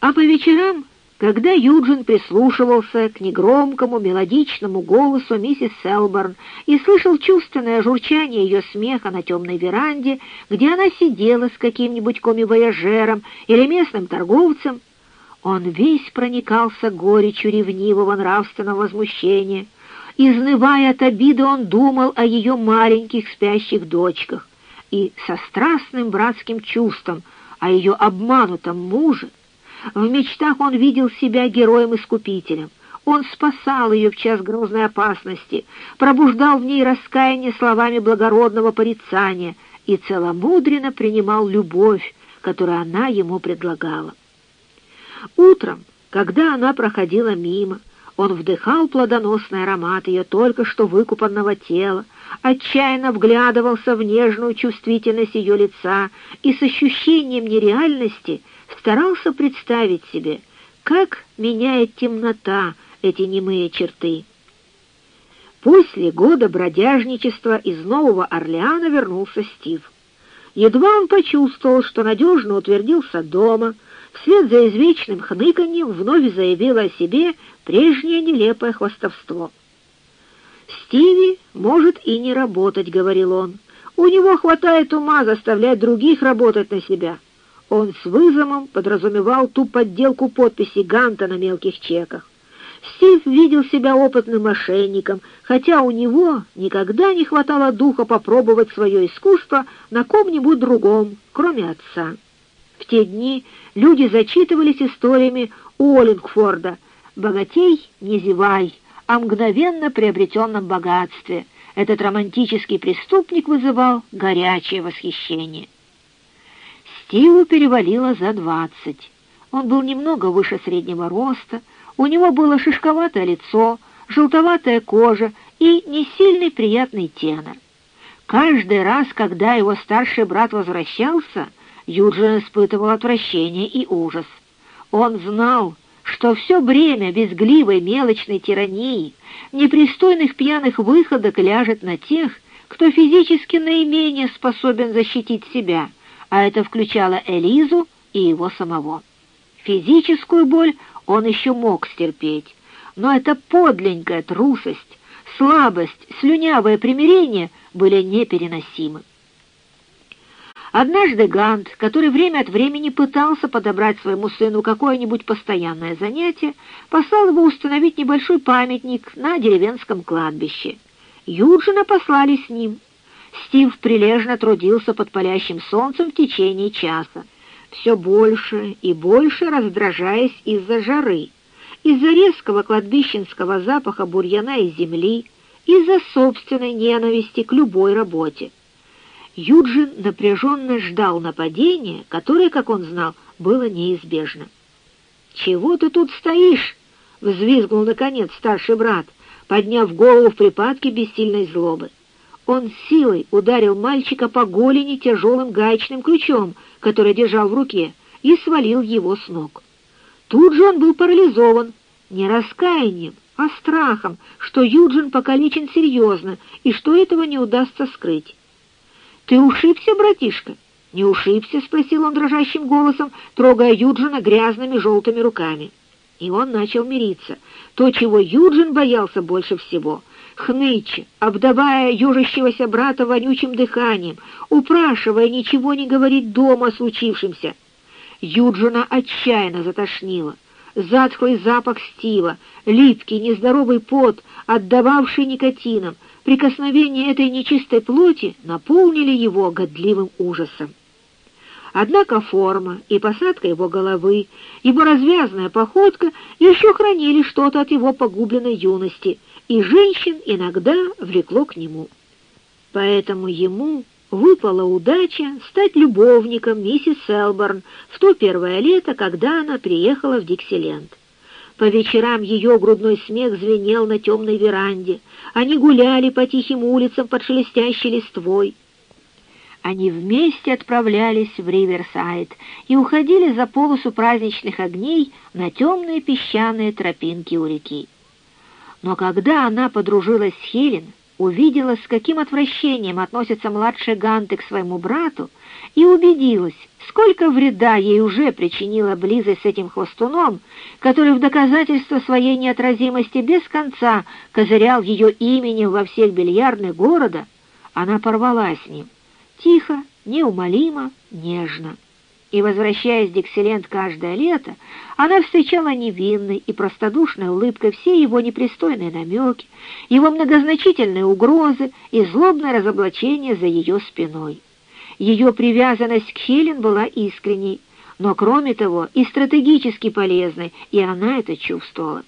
А по вечерам, когда Юджин прислушивался к негромкому мелодичному голосу миссис Селборн и слышал чувственное журчание ее смеха на темной веранде, где она сидела с каким-нибудь коми-вояжером или местным торговцем, он весь проникался горечью ревнивого нравственного возмущения. Изнывая от обиды, он думал о ее маленьких спящих дочках и со страстным братским чувством о ее обманутом муже. В мечтах он видел себя героем-искупителем. Он спасал ее в час грозной опасности, пробуждал в ней раскаяние словами благородного порицания и целомудренно принимал любовь, которую она ему предлагала. Утром, когда она проходила мимо, он вдыхал плодоносный аромат ее только что выкупанного тела, отчаянно вглядывался в нежную чувствительность ее лица и с ощущением нереальности старался представить себе, как меняет темнота эти немые черты. После года бродяжничества из Нового Орлеана вернулся Стив. Едва он почувствовал, что надежно утвердился дома, вслед за извечным хныканьем вновь заявила о себе прежнее нелепое хвастовство. «Стиви может и не работать», — говорил он. «У него хватает ума заставлять других работать на себя». Он с вызовом подразумевал ту подделку подписи Ганта на мелких чеках. Стив видел себя опытным мошенником, хотя у него никогда не хватало духа попробовать свое искусство на ком-нибудь другом, кроме отца. В те дни люди зачитывались историями Уоллингфорда «Богатей не зевай», о мгновенно приобретенном богатстве. Этот романтический преступник вызывал горячее восхищение. Стиву перевалило за двадцать. Он был немного выше среднего роста, у него было шишковатое лицо, желтоватая кожа и несильный приятный тенор. Каждый раз, когда его старший брат возвращался, Юджин испытывал отвращение и ужас. Он знал, что все бремя безгливой мелочной тирании, непристойных пьяных выходок ляжет на тех, кто физически наименее способен защитить себя, а это включало Элизу и его самого. Физическую боль он еще мог стерпеть, но эта подленькая трусость, слабость, слюнявое примирение были непереносимы. Однажды Гант, который время от времени пытался подобрать своему сыну какое-нибудь постоянное занятие, послал его установить небольшой памятник на деревенском кладбище. Юджина послали с ним. Стив прилежно трудился под палящим солнцем в течение часа, все больше и больше раздражаясь из-за жары, из-за резкого кладбищенского запаха бурьяна и земли, из-за собственной ненависти к любой работе. Юджин напряженно ждал нападения, которое, как он знал, было неизбежно. «Чего ты тут стоишь?» — взвизгнул, наконец, старший брат, подняв голову в припадке бессильной злобы. Он силой ударил мальчика по голени тяжелым гаечным ключом, который держал в руке, и свалил его с ног. Тут же он был парализован, не раскаянием, а страхом, что Юджин покалечен серьезно и что этого не удастся скрыть. «Ты ушибся, братишка?» «Не ушибся?» — спросил он дрожащим голосом, трогая Юджина грязными желтыми руками. И он начал мириться. То, чего Юджин боялся больше всего — хныча, обдавая южащегося брата вонючим дыханием, упрашивая ничего не говорить дома о случившемся. Юджина отчаянно затошнило. Затхлый запах стила, липкий, нездоровый пот, отдававший никотином — Прикосновения этой нечистой плоти наполнили его годливым ужасом. Однако форма и посадка его головы, его развязная походка еще хранили что-то от его погубленной юности, и женщин иногда влекло к нему. Поэтому ему выпала удача стать любовником миссис Селборн в то первое лето, когда она приехала в Диксиленд. По вечерам ее грудной смех звенел на темной веранде. Они гуляли по тихим улицам под шелестящей листвой. Они вместе отправлялись в Риверсайд и уходили за полосу праздничных огней на темные песчаные тропинки у реки. Но когда она подружилась с Хелен, увидела, с каким отвращением относится младшая Ганты к своему брату, и убедилась, сколько вреда ей уже причинила близость с этим хвостуном, который в доказательство своей неотразимости без конца козырял ее именем во всех бильярдных города, она порвала с ним. Тихо, неумолимо, нежно и, возвращаясь Дикселент каждое лето, она встречала невинной и простодушной улыбкой все его непристойные намеки, его многозначительные угрозы и злобное разоблачение за ее спиной. Ее привязанность к Хелен была искренней, но, кроме того, и стратегически полезной, и она это чувствовала.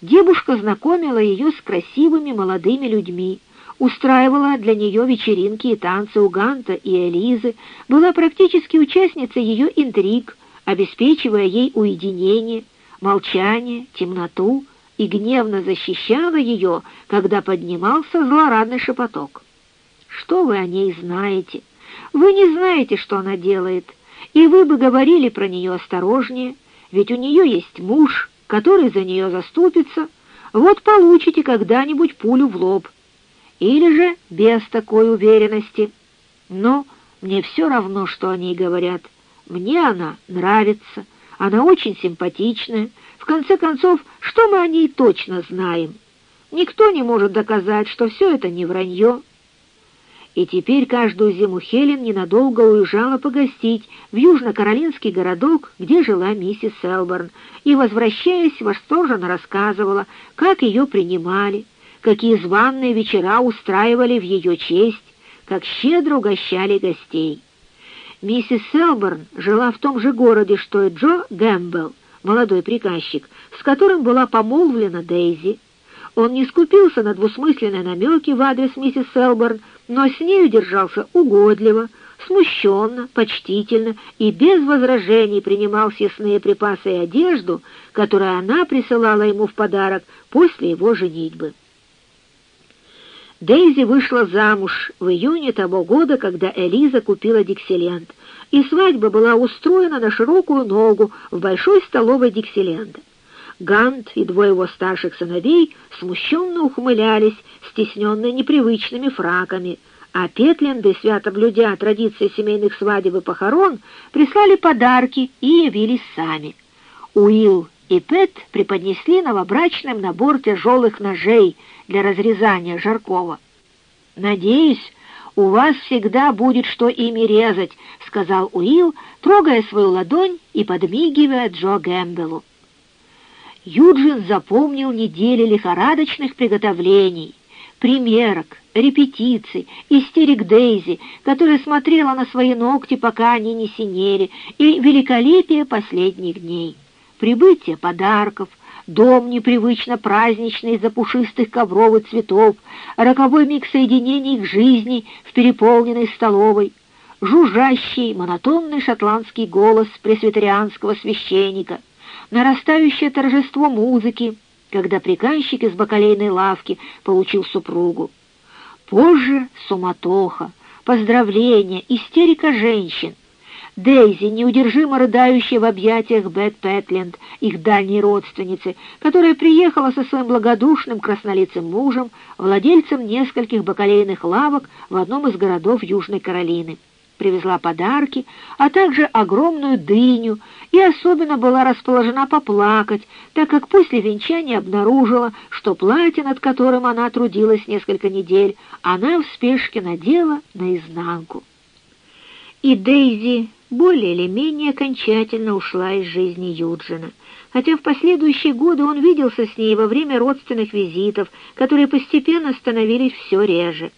Девушка знакомила ее с красивыми молодыми людьми, устраивала для нее вечеринки и танцы у Ганта и Элизы, была практически участницей ее интриг, обеспечивая ей уединение, молчание, темноту и гневно защищала ее, когда поднимался злорадный шепоток. «Что вы о ней знаете? Вы не знаете, что она делает, и вы бы говорили про нее осторожнее, ведь у нее есть муж, который за нее заступится, вот получите когда-нибудь пулю в лоб» или же без такой уверенности. Но мне все равно, что о ней говорят. Мне она нравится, она очень симпатичная. В конце концов, что мы о ней точно знаем? Никто не может доказать, что все это не вранье. И теперь каждую зиму Хелен ненадолго уезжала погостить в южно-каролинский городок, где жила миссис Селборн, и, возвращаясь, восторженно рассказывала, как ее принимали, какие званные вечера устраивали в ее честь, как щедро угощали гостей. Миссис Селборн жила в том же городе, что и Джо Гэмбл, молодой приказчик, с которым была помолвлена Дейзи. Он не скупился на двусмысленные намеки в адрес миссис Селборн, но с нею держался угодливо, смущенно, почтительно и без возражений принимал съестные припасы и одежду, которую она присылала ему в подарок после его женитьбы. Дейзи вышла замуж в июне того года, когда Элиза купила Диксиленд, и свадьба была устроена на широкую ногу в большой столовой Диксиленда. Гант и двое его старших сыновей смущенно ухмылялись, стесненные непривычными фраками, а Петленды, свято блюдя традиции семейных свадеб и похорон, прислали подарки и явились сами. Уилл и Пэт преподнесли новобрачным набор тяжелых ножей для разрезания жаркого. «Надеюсь, у вас всегда будет что ими резать», — сказал Уилл, трогая свою ладонь и подмигивая Джо Гэмбелу. Юджин запомнил недели лихорадочных приготовлений, примерок, репетиций, истерик Дейзи, которая смотрела на свои ногти, пока они не синели, и великолепие последних дней прибытие подарков, дом непривычно праздничный из-за пушистых ковров и цветов, роковой миг соединений их жизней в переполненной столовой, жужжащий, монотонный шотландский голос пресвитерианского священника, нарастающее торжество музыки, когда приказчик из бакалейной лавки получил супругу. Позже суматоха, поздравления, истерика женщин, Дейзи, неудержимо рыдающая в объятиях Бет Пэтленд, их дальней родственницы, которая приехала со своим благодушным краснолицым мужем, владельцем нескольких бакалейных лавок в одном из городов Южной Каролины. Привезла подарки, а также огромную дыню, и особенно была расположена поплакать, так как после венчания обнаружила, что платье, над которым она трудилась несколько недель, она в спешке надела наизнанку. И Дейзи более или менее окончательно ушла из жизни Юджина, хотя в последующие годы он виделся с ней во время родственных визитов, которые постепенно становились все реже.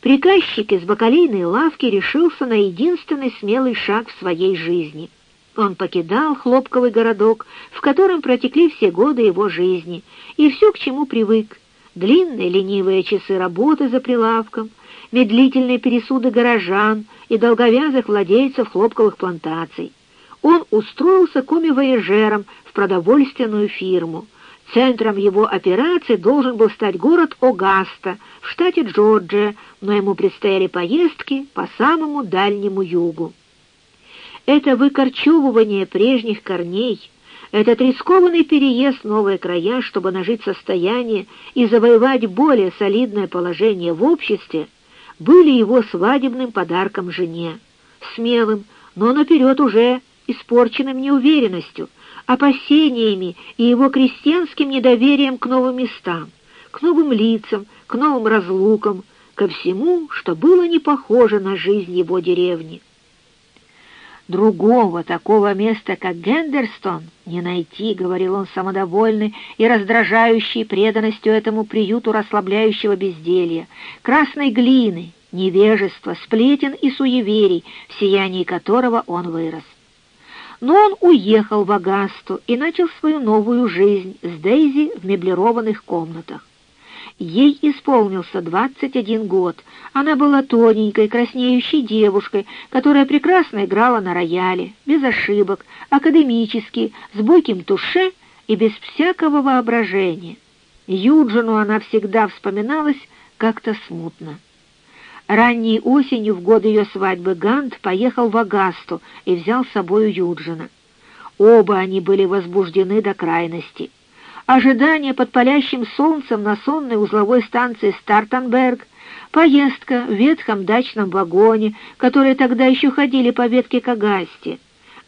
Приказчик из бакалейной лавки решился на единственный смелый шаг в своей жизни. Он покидал хлопковый городок, в котором протекли все годы его жизни, и все, к чему привык. Длинные ленивые часы работы за прилавком — медлительные пересуды горожан и долговязых владельцев хлопковых плантаций. Он устроился коми-вояжером в продовольственную фирму. Центром его операции должен был стать город Огаста в штате Джорджия, но ему предстояли поездки по самому дальнему югу. Это выкорчевывание прежних корней, Этот рискованный переезд в новые края, чтобы нажить состояние и завоевать более солидное положение в обществе, были его свадебным подарком жене, смелым, но наперед уже испорченным неуверенностью, опасениями и его крестьянским недоверием к новым местам, к новым лицам, к новым разлукам, ко всему, что было не похоже на жизнь его деревни. «Другого такого места, как Гендерстон, не найти», — говорил он самодовольный и раздражающий преданностью этому приюту расслабляющего безделья, красной глины, невежества, сплетен и суеверий, в сиянии которого он вырос. Но он уехал в Агасту и начал свою новую жизнь с Дейзи в меблированных комнатах. Ей исполнился 21 год. Она была тоненькой, краснеющей девушкой, которая прекрасно играла на рояле, без ошибок, академически, с бойким туше и без всякого воображения. Юджину она всегда вспоминалась как-то смутно. Ранней осенью, в год ее свадьбы, Гант поехал в Агасту и взял с собою Юджина. Оба они были возбуждены до крайности ожидание под палящим солнцем на сонной узловой станции Стартенберг, поездка в ветхом дачном вагоне, которые тогда еще ходили по ветке Кагасти,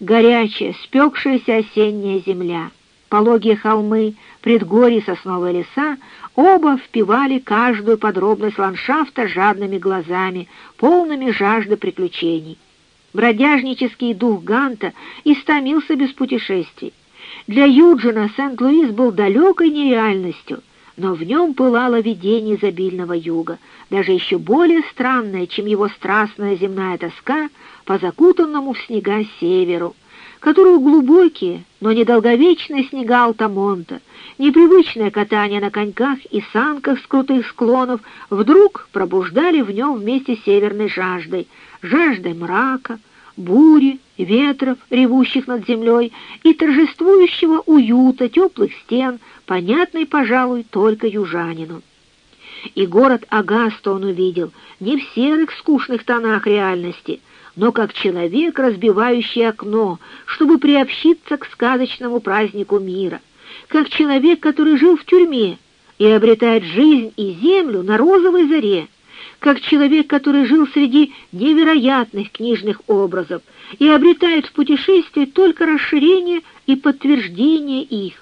горячая, спекшаяся осенняя земля, пологие холмы, предгорье сосновые леса, оба впивали каждую подробность ландшафта жадными глазами, полными жажды приключений. Бродяжнический дух Ганта истомился без путешествий. Для Юджина Сент-Луис был далекой нереальностью, но в нем пылало видение изобильного юга, даже еще более странное, чем его страстная земная тоска по закутанному в снега северу, которую глубокие, но недолговечные снега Алтамонта, непривычное катание на коньках и санках с крутых склонов вдруг пробуждали в нем вместе северной жаждой, жаждой мрака, бури, ветров, ревущих над землей, и торжествующего уюта теплых стен, понятный, пожалуй, только южанину. И город Агаста он увидел не в серых скучных тонах реальности, но как человек, разбивающий окно, чтобы приобщиться к сказочному празднику мира, как человек, который жил в тюрьме и обретает жизнь и землю на розовой заре, как человек, который жил среди невероятных книжных образов и обретает в путешествии только расширение и подтверждение их.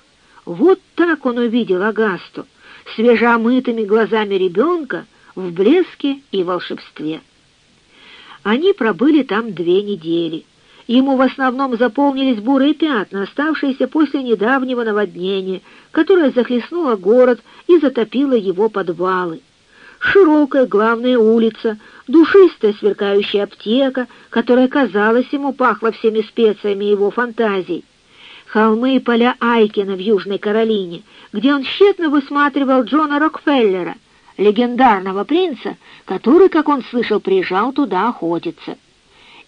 Вот так он увидел Агасту, свежеомытыми глазами ребенка в блеске и волшебстве. Они пробыли там две недели. Ему в основном заполнились бурые пятна, оставшиеся после недавнего наводнения, которое захлестнуло город и затопило его подвалы широкая главная улица, душистая сверкающая аптека, которая, казалось, ему пахла всеми специями его фантазий, холмы и поля Айкина в Южной Каролине, где он тщетно высматривал Джона Рокфеллера, легендарного принца, который, как он слышал, приезжал туда охотиться.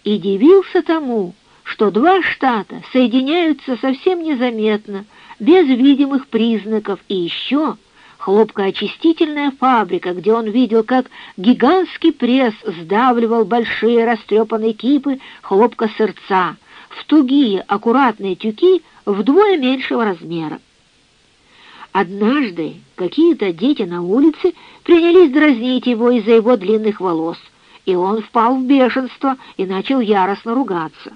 И дивился тому, что два штата соединяются совсем незаметно, без видимых признаков, и еще хлопкоочистительная фабрика, где он видел, как гигантский пресс сдавливал большие растрепанные кипы хлопка-сырца в тугие аккуратные тюки вдвое меньшего размера. Однажды какие-то дети на улице принялись дразнить его из-за его длинных волос, и он впал в бешенство и начал яростно ругаться.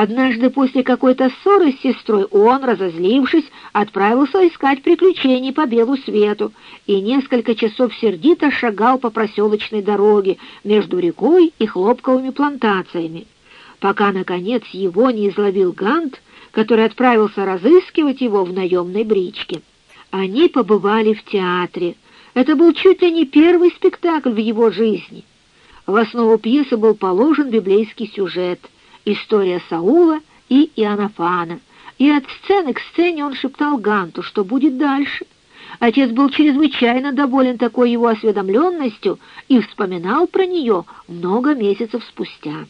Однажды после какой-то ссоры с сестрой он, разозлившись, отправился искать приключений по белу свету и несколько часов сердито шагал по проселочной дороге между рекой и хлопковыми плантациями, пока, наконец, его не изловил Гант, который отправился разыскивать его в наемной бричке. Они побывали в театре. Это был чуть ли не первый спектакль в его жизни. В основу пьесы был положен библейский сюжет — история Саула и Иоаннафана, и от сцены к сцене он шептал Ганту, что будет дальше. Отец был чрезвычайно доволен такой его осведомленностью и вспоминал про нее много месяцев спустя.